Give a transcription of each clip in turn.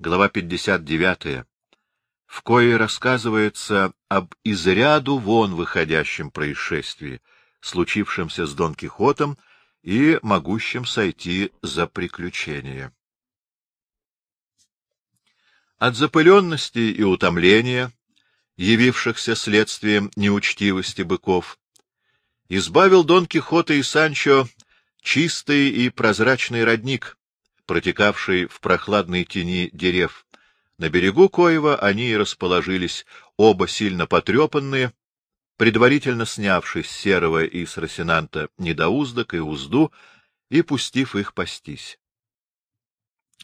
глава 59, в коей рассказывается об из ряду вон выходящем происшествии, случившемся с Дон Кихотом и могущим сойти за приключение. От запыленности и утомления, явившихся следствием неучтивости быков, избавил Дон Кихота и Санчо чистый и прозрачный родник, протекавший в прохладной тени дерев. На берегу Коева они и расположились, оба сильно потрепанные, предварительно снявшись с серого и с Росинанта недоуздок и узду и пустив их пастись.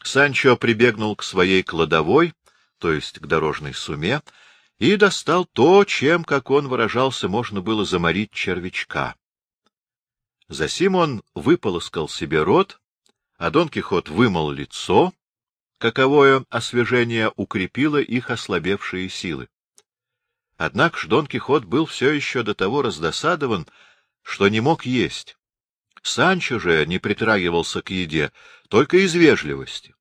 Санчо прибегнул к своей кладовой, то есть к дорожной суме, и достал то, чем, как он выражался, можно было заморить червячка. Засим он выполоскал себе рот, а Дон Кихот вымыл лицо, каковое освежение укрепило их ослабевшие силы. Однако ж Дон Кихот был все еще до того раздосадован, что не мог есть. Санчо же не притрагивался к еде только из вежливости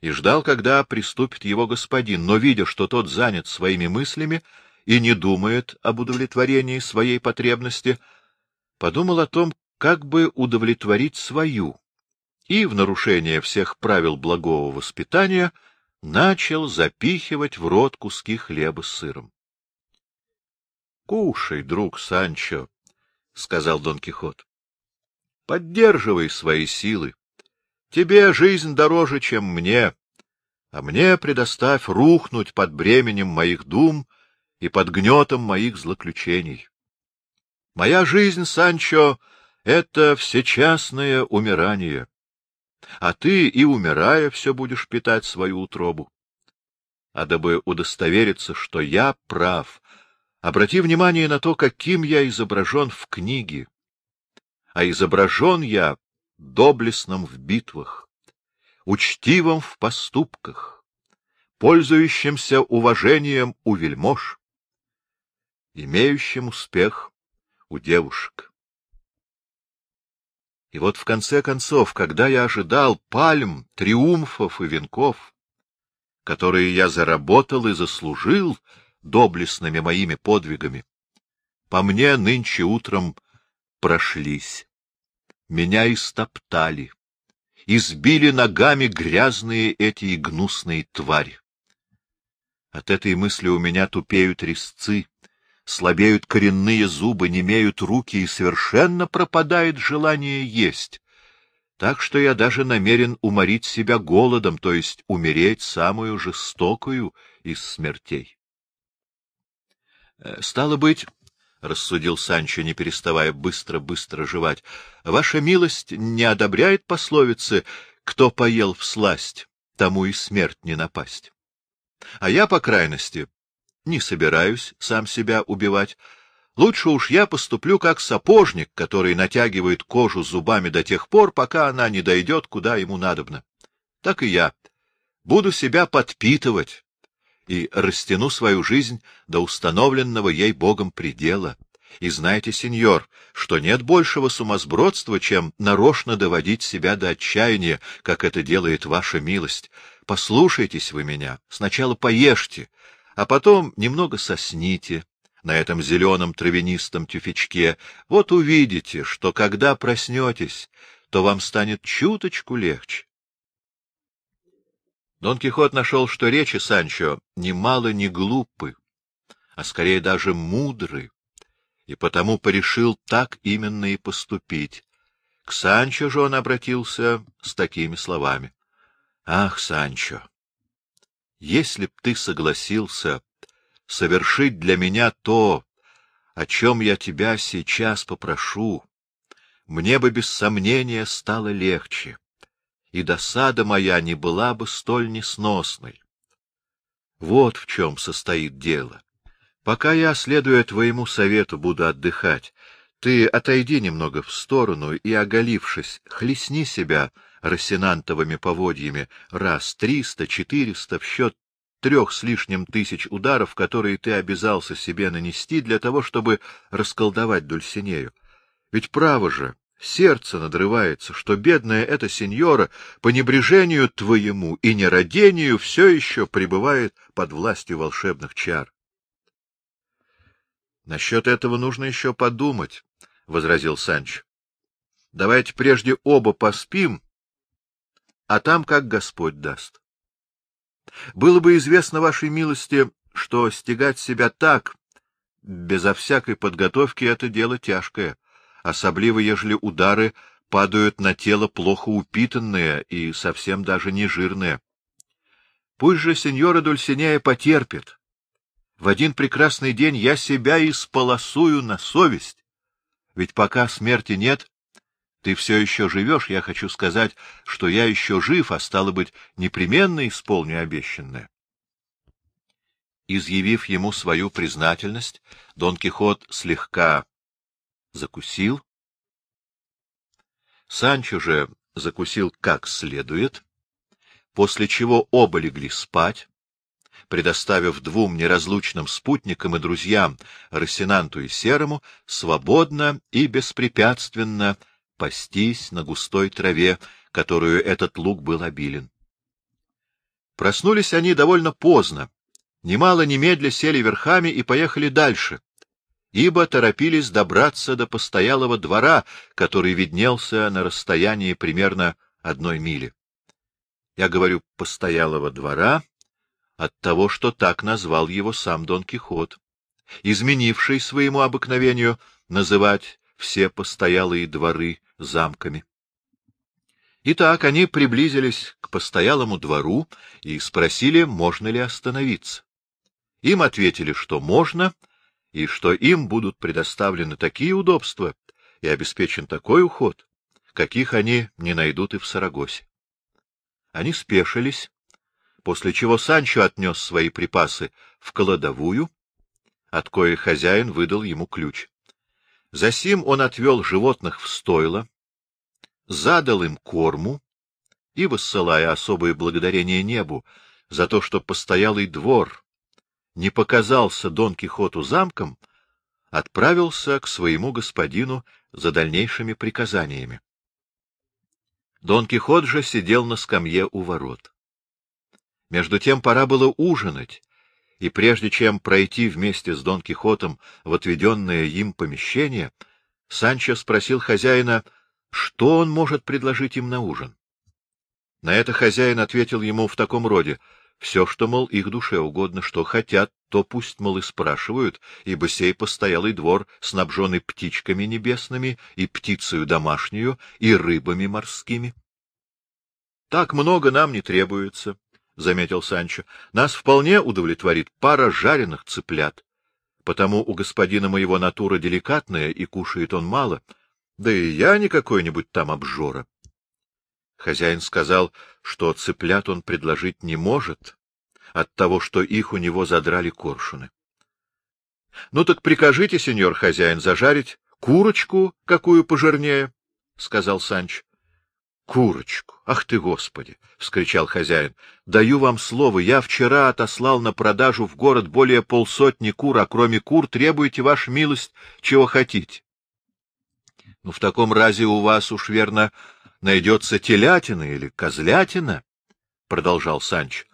и ждал, когда приступит его господин, но, видя, что тот занят своими мыслями и не думает об удовлетворении своей потребности, подумал о том, как бы удовлетворить свою, и, в нарушение всех правил благого воспитания, начал запихивать в рот куски хлеба с сыром. Кушай, друг Санчо, — сказал Дон Кихот. — Поддерживай свои силы. Тебе жизнь дороже, чем мне, а мне предоставь рухнуть под бременем моих дум и под гнетом моих злоключений. Моя жизнь, Санчо, — это всечастное умирание, а ты и, умирая, все будешь питать свою утробу. А дабы удостовериться, что я прав, Обрати внимание на то, каким я изображен в книге. А изображен я доблестным в битвах, учтивым в поступках, пользующимся уважением у вельмож, имеющим успех у девушек. И вот в конце концов, когда я ожидал пальм, триумфов и венков, которые я заработал и заслужил, доблестными моими подвигами. По мне нынче утром прошлись, меня истоптали, избили ногами грязные эти гнусные твари. От этой мысли у меня тупеют резцы, слабеют коренные зубы, немеют руки, и совершенно пропадает желание есть. Так что я даже намерен уморить себя голодом, то есть умереть самую жестокую из смертей. Э, — Стало быть, — рассудил Санчо, не переставая быстро-быстро жевать, — ваша милость не одобряет пословицы «кто поел в сласть, тому и смерть не напасть». А я, по крайности, не собираюсь сам себя убивать. Лучше уж я поступлю как сапожник, который натягивает кожу зубами до тех пор, пока она не дойдет, куда ему надобно. Так и я буду себя подпитывать, и растяну свою жизнь до установленного ей Богом предела. И знаете, сеньор, что нет большего сумасбродства, чем нарочно доводить себя до отчаяния, как это делает ваша милость. Послушайтесь вы меня, сначала поешьте, а потом немного сосните на этом зеленом травянистом тюфячке. Вот увидите, что когда проснетесь, то вам станет чуточку легче. Дон Кихот нашел, что речи Санчо немало не глупы, а скорее даже мудры, и потому порешил так именно и поступить. К Санчо же он обратился с такими словами. — Ах, Санчо, если б ты согласился совершить для меня то, о чем я тебя сейчас попрошу, мне бы без сомнения стало легче и досада моя не была бы столь несносной. Вот в чем состоит дело. Пока я, следуя твоему совету, буду отдыхать, ты отойди немного в сторону и, оголившись, хлестни себя рассенантовыми поводьями раз триста, четыреста в счет трех с лишним тысяч ударов, которые ты обязался себе нанести для того, чтобы расколдовать Дульсинею. Ведь право же, Сердце надрывается, что бедная эта сеньора по небрежению твоему и нерадению все еще пребывает под властью волшебных чар. — Насчет этого нужно еще подумать, — возразил Санч. — Давайте прежде оба поспим, а там как Господь даст. Было бы известно вашей милости, что стегать себя так, безо всякой подготовки, это дело тяжкое особливо ежели удары падают на тело плохо упитанное и совсем даже не жирное. Пусть же сеньора Дульсинея потерпит. В один прекрасный день я себя исполосую на совесть. Ведь пока смерти нет, ты все еще живешь, я хочу сказать, что я еще жив, а стало быть, непременно исполню обещанное. Изъявив ему свою признательность, Дон Кихот слегка закусил. Санчо же закусил как следует, после чего оба легли спать, предоставив двум неразлучным спутникам и друзьям, Росинанту и Серому, свободно и беспрепятственно пастись на густой траве, которую этот луг был обилен. Проснулись они довольно поздно, немало немедля сели верхами и поехали дальше, ибо торопились добраться до постоялого двора, который виднелся на расстоянии примерно одной мили. Я говорю «постоялого двора» от того, что так назвал его сам Дон Кихот, изменивший своему обыкновению называть все постоялые дворы замками. Итак, они приблизились к постоялому двору и спросили, можно ли остановиться. Им ответили, что можно — и что им будут предоставлены такие удобства и обеспечен такой уход, каких они не найдут и в Сарагосе. Они спешились, после чего Санчо отнес свои припасы в кладовую, от коей хозяин выдал ему ключ. Засим он отвел животных в стойло, задал им корму и, высылая особое благодарение небу за то, что постоялый двор не показался Дон Кихоту замком, отправился к своему господину за дальнейшими приказаниями. Дон Кихот же сидел на скамье у ворот. Между тем пора было ужинать, и прежде чем пройти вместе с Дон Кихотом в отведенное им помещение, Санчо спросил хозяина, что он может предложить им на ужин. На это хозяин ответил ему в таком роде — все, что, мол, их душе угодно, что хотят, то пусть, мол, и спрашивают, ибо сей постоялый двор, снабженный птичками небесными, и птицею домашнюю, и рыбами морскими. — Так много нам не требуется, — заметил Санчо. — Нас вполне удовлетворит пара жареных цыплят. Потому у господина моего натура деликатная, и кушает он мало, да и я не какой-нибудь там обжора. Хозяин сказал, что цыплят он предложить не может, от того, что их у него задрали коршуны. — Ну так прикажите, сеньор хозяин, зажарить курочку, какую пожирнее, — сказал Санч. — Курочку! Ах ты, Господи! — вскричал хозяин. — Даю вам слово, я вчера отослал на продажу в город более полсотни кур, а кроме кур требуете, ваша милость, чего хотите. — Ну, в таком разе у вас уж, верно, найдется телятина или козлятина, — продолжал Санч.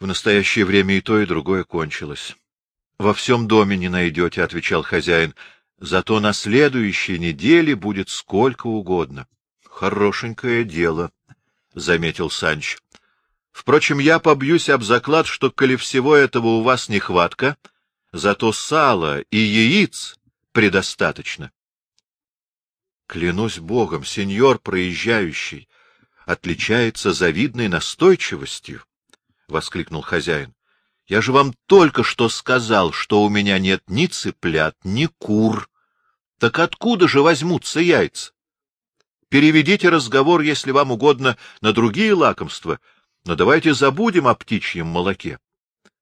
В настоящее время и то, и другое кончилось. — Во всем доме не найдете, — отвечал хозяин, — зато на следующей неделе будет сколько угодно. — Хорошенькое дело, — заметил Санч. — Впрочем, я побьюсь об заклад, что, коли всего этого у вас нехватка, зато сала и яиц предостаточно. Клянусь богом, сеньор проезжающий отличается завидной настойчивостью, — воскликнул хозяин. — Я же вам только что сказал, что у меня нет ни цыплят, ни кур. Так откуда же возьмутся яйца? Переведите разговор, если вам угодно, на другие лакомства, но давайте забудем о птичьем молоке.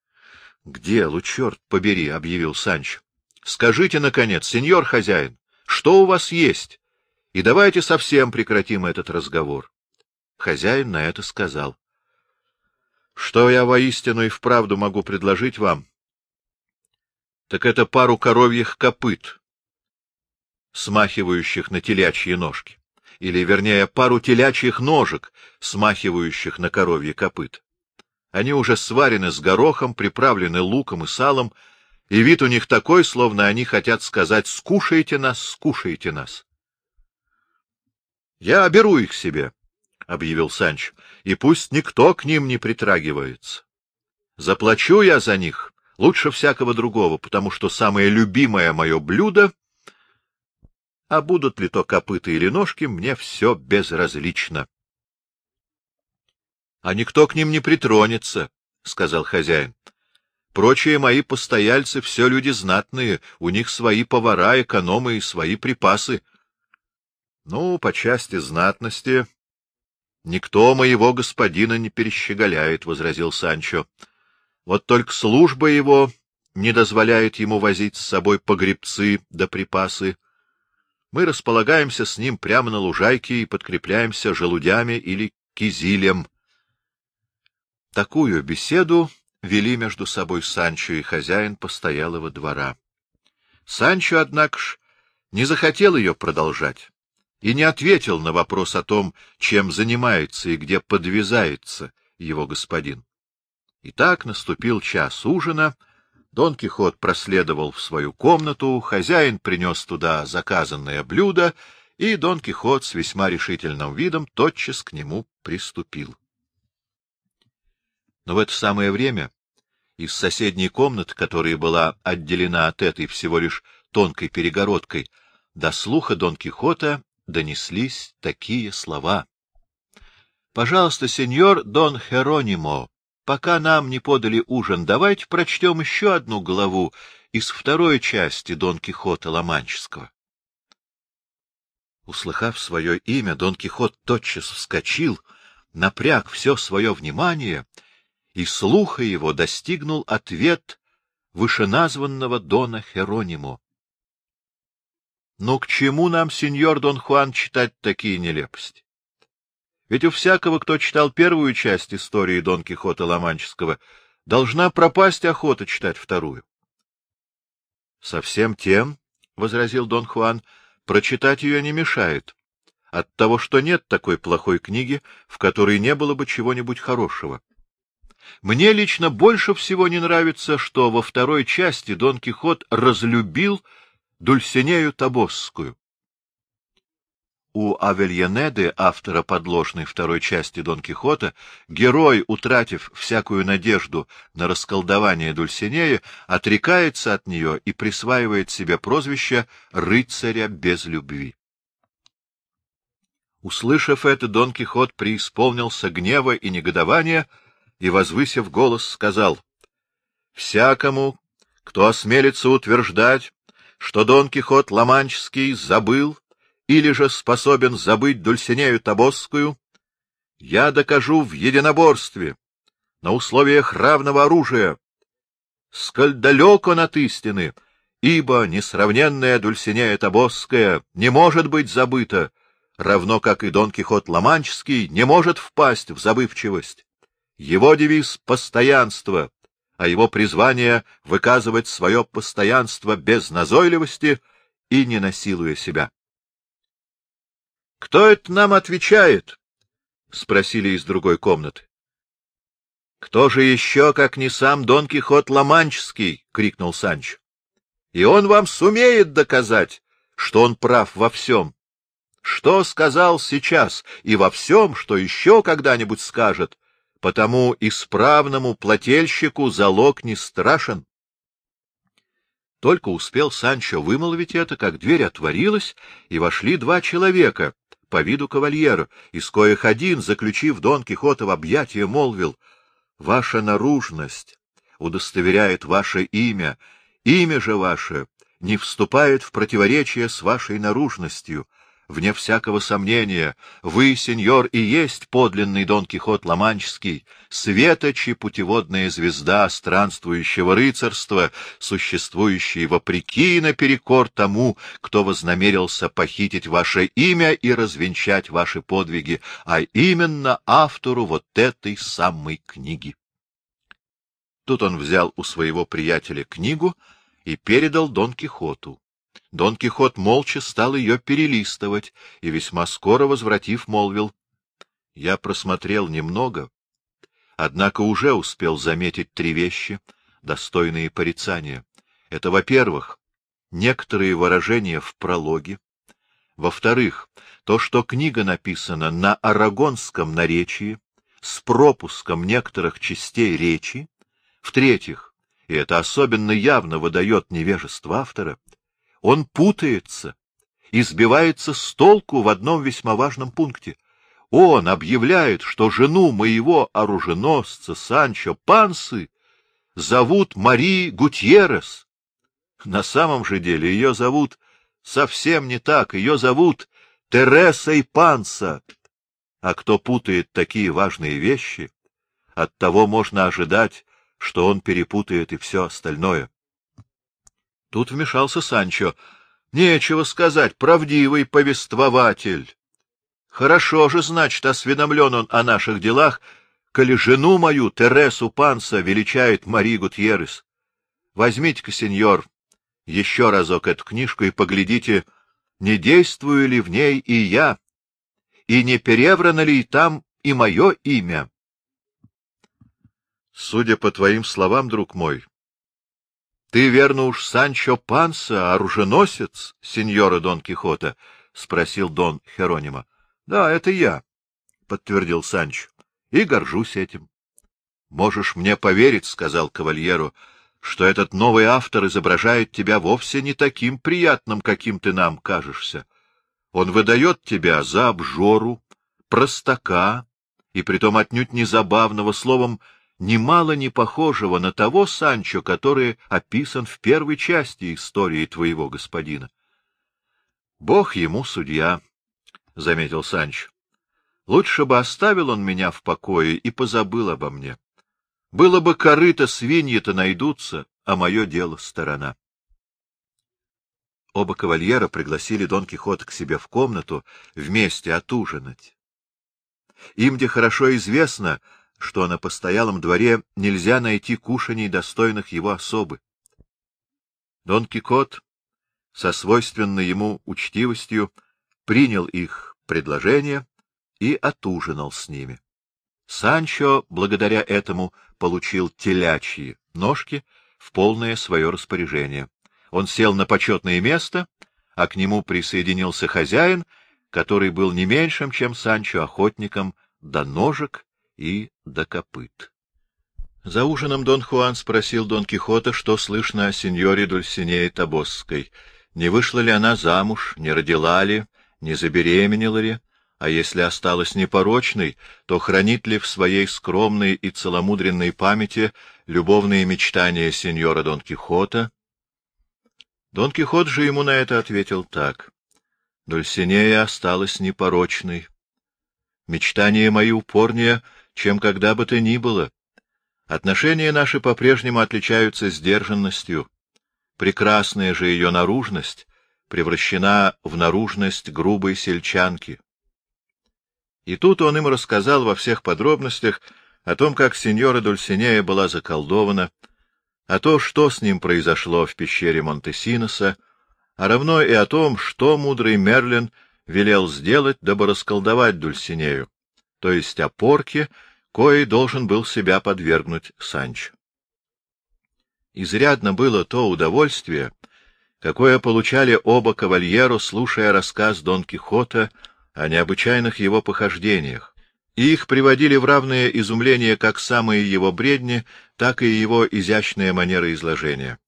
— К делу, черт побери, — объявил Санч. — Скажите, наконец, сеньор хозяин, что у вас есть? И давайте совсем прекратим этот разговор. Хозяин на это сказал. — Что я воистину и вправду могу предложить вам? — Так это пару коровьих копыт. смахивающих на телячьи ножки, или, вернее, пару телячьих ножек, смахивающих на коровьи копыт. Они уже сварены с горохом, приправлены луком и салом, и вид у них такой, словно они хотят сказать «скушайте нас, скушайте нас». — Я беру их себе, — объявил Санч, — и пусть никто к ним не притрагивается. Заплачу я за них лучше всякого другого, потому что самое любимое мое блюдо — а будут ли то копыта или ножки, мне все безразлично. — А никто к ним не притронется, — сказал хозяин. — Прочие мои постояльцы все люди знатные, у них свои повара, экономы и свои припасы. — Ну, по части знатности... — Никто моего господина не перещеголяет, — возразил Санчо. — Вот только служба его не дозволяет ему возить с собой погребцы да припасы, мы располагаемся с ним прямо на лужайке и подкрепляемся желудями или кизилем. Такую беседу вели между собой Санчо и хозяин постоялого двора. Санчо, однако ж, не захотел ее продолжать и не ответил на вопрос о том, чем занимается и где подвязается его господин. И так наступил час ужина, Дон Кихот проследовал в свою комнату, хозяин принес туда заказанное блюдо, и Дон Кихот с весьма решительным видом тотчас к нему приступил. Но в это самое время из соседней комнаты, которая была отделена от этой всего лишь тонкой перегородкой, до слуха Дон Кихота донеслись такие слова. — Пожалуйста, сеньор Дон Херонимо, Пока нам не подали ужин, давайте прочтем еще одну главу из второй части Дон Кихота Ломанческого. Услыхав свое имя, Дон Кихот тотчас вскочил, напряг все свое внимание, и слуха его достигнул ответ вышеназванного Дона Херонимо. — Ну, к чему нам, сеньор Дон Хуан, читать такие нелепости? Ведь у всякого, кто читал первую часть истории Дон Кихота Ломанческого, должна пропасть охота читать вторую. — Совсем тем, — возразил Дон Хуан, — прочитать ее не мешает. От того, что нет такой плохой книги, в которой не было бы чего-нибудь хорошего. Мне лично больше всего не нравится, что во второй части Дон Кихот разлюбил Дульсинею Табосскую. У Авельянеды, автора подложной второй части Дон Кихота, герой, утратив всякую надежду на расколдование Дульсинеи, отрекается от нее и присваивает себе прозвище «рыцаря без любви». Услышав это, Дон Кихот преисполнился гнева и негодования и, возвысив голос, сказал «Всякому, кто осмелится утверждать, что Дон Кихот Ломанческий забыл, или же способен забыть Дульсинею Табосскую, я докажу в единоборстве, на условиях равного оружия, сколь далек он от истины, ибо несравненная Дульсинея Табосская не может быть забыта, равно как и Дон Кихот Ломанческий не может впасть в забывчивость. Его девиз — постоянство, а его призвание — выказывать свое постоянство без назойливости и не насилуя себя. — Кто это нам отвечает? — спросили из другой комнаты. — Кто же еще, как не сам Дон Кихот Ломанческий? — крикнул Санч. — И он вам сумеет доказать, что он прав во всем. Что сказал сейчас и во всем, что еще когда-нибудь скажет, потому исправному плательщику залог не страшен. Только успел Санчо вымолвить это, как дверь отворилась, и вошли два человека, по виду кавальеру, из коих один, заключив Дон Кихота в объятия, молвил, — Ваша наружность удостоверяет ваше имя, имя же ваше не вступает в противоречие с вашей наружностью, Вне всякого сомнения, вы, сеньор, и есть подлинный Дон Кихот Ломанческий, светочи путеводная звезда странствующего рыцарства, существующий вопреки наперекор тому, кто вознамерился похитить ваше имя и развенчать ваши подвиги, а именно автору вот этой самой книги. Тут он взял у своего приятеля книгу и передал Дон Кихоту. Дон Кихот молча стал ее перелистывать и весьма скоро, возвратив, молвил. — Я просмотрел немного, однако уже успел заметить три вещи, достойные порицания. Это, во-первых, некоторые выражения в прологе, во-вторых, то, что книга написана на арагонском наречии, с пропуском некоторых частей речи, в-третьих, и это особенно явно выдает невежество автора, он путается и сбивается с толку в одном весьма важном пункте. Он объявляет, что жену моего оруженосца Санчо Пансы зовут Мари Гутьеррес. На самом же деле ее зовут совсем не так, ее зовут Тересой Панса. А кто путает такие важные вещи, от того можно ожидать, что он перепутает и все остальное. Тут вмешался Санчо. — Нечего сказать, правдивый повествователь. Хорошо же, значит, осведомлен он о наших делах, коли жену мою, Тересу Панса, величает Мари Гутьеррес. Возьмите-ка, сеньор, еще разок эту книжку и поглядите, не действую ли в ней и я, и не переврано ли там и мое имя. Судя по твоим словам, друг мой, ты, верно уж, Санчо Панса, оруженосец, сеньора Дон Кихота? — спросил Дон Херонима. — Да, это я, — подтвердил Санчо, — и горжусь этим. — Можешь мне поверить, — сказал кавальеру, — что этот новый автор изображает тебя вовсе не таким приятным, каким ты нам кажешься. Он выдает тебя за обжору, простака, и притом отнюдь не забавного, словом, — немало не похожего на того Санчо, который описан в первой части истории твоего господина. — Бог ему судья, — заметил Санчо. — Лучше бы оставил он меня в покое и позабыл обо мне. Было бы корыто свиньи-то найдутся, а мое дело — сторона. Оба кавальера пригласили Дон Кихота к себе в комнату вместе отужинать. Им, где хорошо известно, что на постоялом дворе нельзя найти кушаний, достойных его особы. Дон Кикот со свойственной ему учтивостью принял их предложение и отужинал с ними. Санчо, благодаря этому, получил телячьи ножки в полное свое распоряжение. Он сел на почетное место, а к нему присоединился хозяин, который был не меньшим, чем Санчо, охотником до ножек и до копыт. За ужином Дон Хуан спросил Дон Кихота, что слышно о сеньоре Дульсинее Табосской, не вышла ли она замуж, не родила ли, не забеременела ли, а если осталась непорочной, то хранит ли в своей скромной и целомудренной памяти любовные мечтания сеньора Дон Кихота? Дон Кихот же ему на это ответил так. Дульсинея осталась непорочной. Мечтания мои упорнее — чем когда бы то ни было. Отношения наши по-прежнему отличаются сдержанностью. Прекрасная же ее наружность превращена в наружность грубой сельчанки. И тут он им рассказал во всех подробностях о том, как сеньора Дульсинея была заколдована, о том, что с ним произошло в пещере Монтесиноса, а равно и о том, что мудрый Мерлин велел сделать, дабы расколдовать Дульсинею, то есть о порке, кое должен был себя подвергнуть Санчо. Изрядно было то удовольствие, какое получали оба кавальеру, слушая рассказ Дон Кихота о необычайных его похождениях, и их приводили в равное изумление как самые его бредни, так и его изящная манера изложения.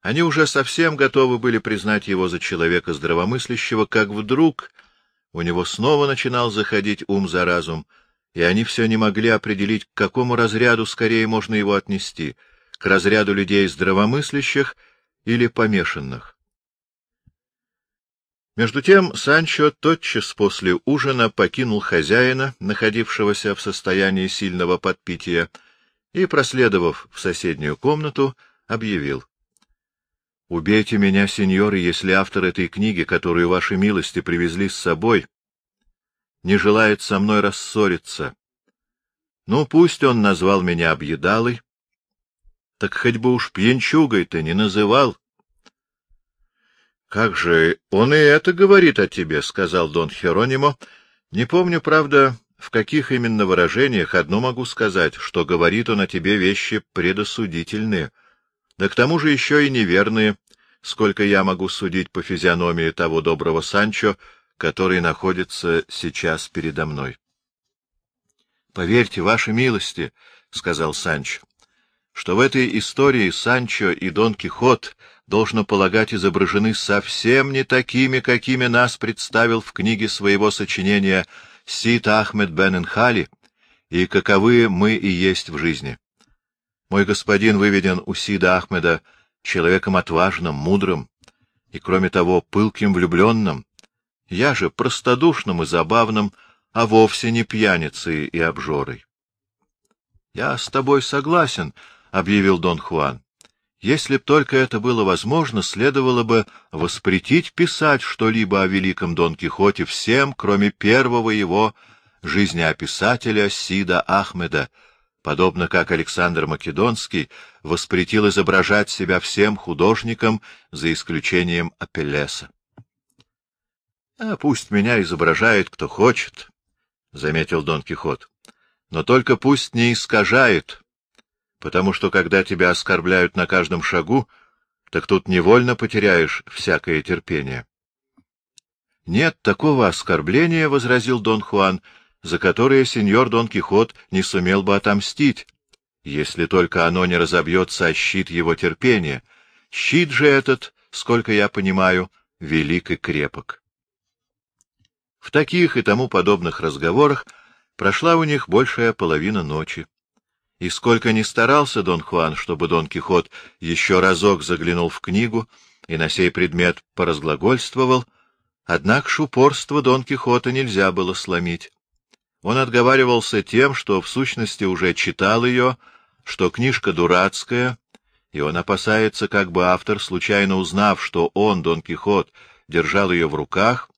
Они уже совсем готовы были признать его за человека здравомыслящего, как вдруг у него снова начинал заходить ум за разум — и они все не могли определить, к какому разряду скорее можно его отнести — к разряду людей здравомыслящих или помешанных. Между тем Санчо тотчас после ужина покинул хозяина, находившегося в состоянии сильного подпития, и, проследовав в соседнюю комнату, объявил. — Убейте меня, сеньоры, если автор этой книги, которую ваши милости привезли с собой, не желает со мной рассориться. Ну, пусть он назвал меня объедалой, так хоть бы уж пьянчугой-то не называл. — Как же он и это говорит о тебе, — сказал Дон Херонимо. — Не помню, правда, в каких именно выражениях, одно могу сказать, что говорит он о тебе вещи предосудительные, да к тому же еще и неверные, сколько я могу судить по физиономии того доброго Санчо, который находится сейчас передо мной. — Поверьте, вашей милости, — сказал Санчо, — что в этой истории Санчо и Дон Кихот, должно полагать, изображены совсем не такими, какими нас представил в книге своего сочинения Сид Ахмед бен Инхали, и каковы мы и есть в жизни. Мой господин выведен у Сида Ахмеда человеком отважным, мудрым и, кроме того, пылким влюбленным. Я же простодушным и забавным, а вовсе не пьяницей и обжорой. — Я с тобой согласен, — объявил Дон Хуан. — Если б только это было возможно, следовало бы воспретить писать что-либо о великом Дон Кихоте всем, кроме первого его жизнеописателя Сида Ахмеда, подобно как Александр Македонский воспретил изображать себя всем художникам, за исключением Апеллеса. — А пусть меня изображает кто хочет, — заметил Дон Кихот, — но только пусть не искажает, потому что когда тебя оскорбляют на каждом шагу, так тут невольно потеряешь всякое терпение. — Нет такого оскорбления, — возразил Дон Хуан, — за которое сеньор Дон Кихот не сумел бы отомстить, если только оно не разобьется о щит его терпения. Щит же этот, сколько я понимаю, велик и крепок. В таких и тому подобных разговорах прошла у них большая половина ночи. И сколько ни старался Дон Хуан, чтобы Дон Кихот еще разок заглянул в книгу и на сей предмет поразглагольствовал, однако упорство Дон Кихота нельзя было сломить. Он отговаривался тем, что в сущности уже читал ее, что книжка дурацкая, и он опасается, как бы автор, случайно узнав, что он, Дон Кихот, держал ее в руках,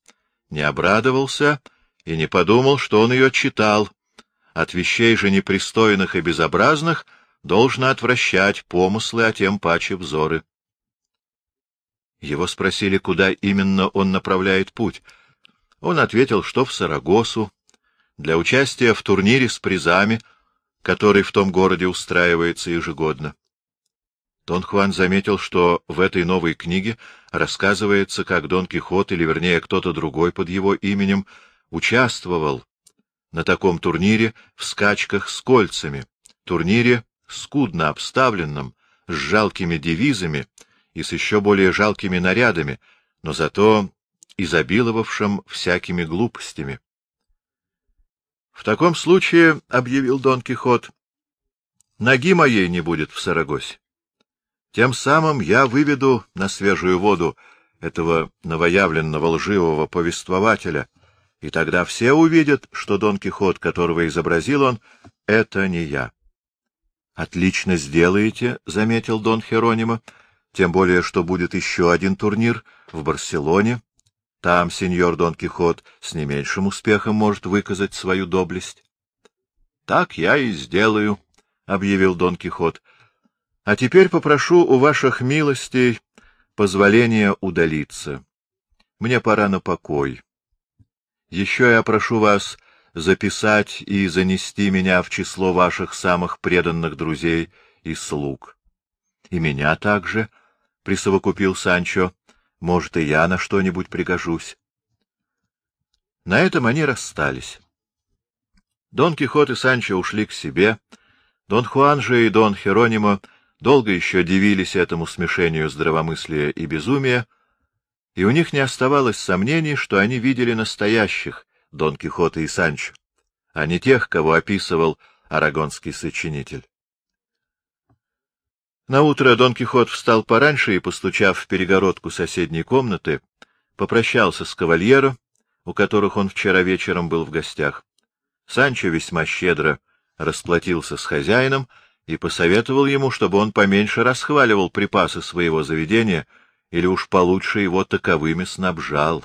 не обрадовался и не подумал, что он ее читал. От вещей же непристойных и безобразных должно отвращать помыслы, а тем паче взоры. Его спросили, куда именно он направляет путь. Он ответил, что в Сарагосу, для участия в турнире с призами, который в том городе устраивается ежегодно. Дон Хуан заметил, что в этой новой книге рассказывается, как Дон Кихот, или вернее кто-то другой под его именем, участвовал на таком турнире в скачках с кольцами, турнире скудно обставленном, с жалкими девизами и с еще более жалкими нарядами, но зато изобиловавшим всякими глупостями. В таком случае, — объявил Дон Кихот, — ноги моей не будет в Сарагосе. Тем самым я выведу на свежую воду этого новоявленного лживого повествователя, и тогда все увидят, что Дон Кихот, которого изобразил он, — это не я. — Отлично сделаете, — заметил Дон Херонима, — тем более, что будет еще один турнир в Барселоне, там сеньор Дон Кихот с не меньшим успехом может выказать свою доблесть. — Так я и сделаю, — объявил Дон Кихот. — А теперь попрошу у ваших милостей позволения удалиться. Мне пора на покой. Еще я прошу вас записать и занести меня в число ваших самых преданных друзей и слуг. — И меня также, — присовокупил Санчо, может, и я на что-нибудь пригожусь. На этом они расстались. Дон Кихот и Санчо ушли к себе. Дон Хуан же и Дон Херонимо долго еще дивились этому смешению здравомыслия и безумия, и у них не оставалось сомнений, что они видели настоящих Дон Кихота и Санчо, а не тех, кого описывал арагонский сочинитель. Наутро Дон Кихот встал пораньше и, постучав в перегородку соседней комнаты, попрощался с кавальеро, у которых он вчера вечером был в гостях. Санчо весьма щедро расплатился с хозяином и посоветовал ему, чтобы он поменьше расхваливал припасы своего заведения или уж получше его таковыми снабжал.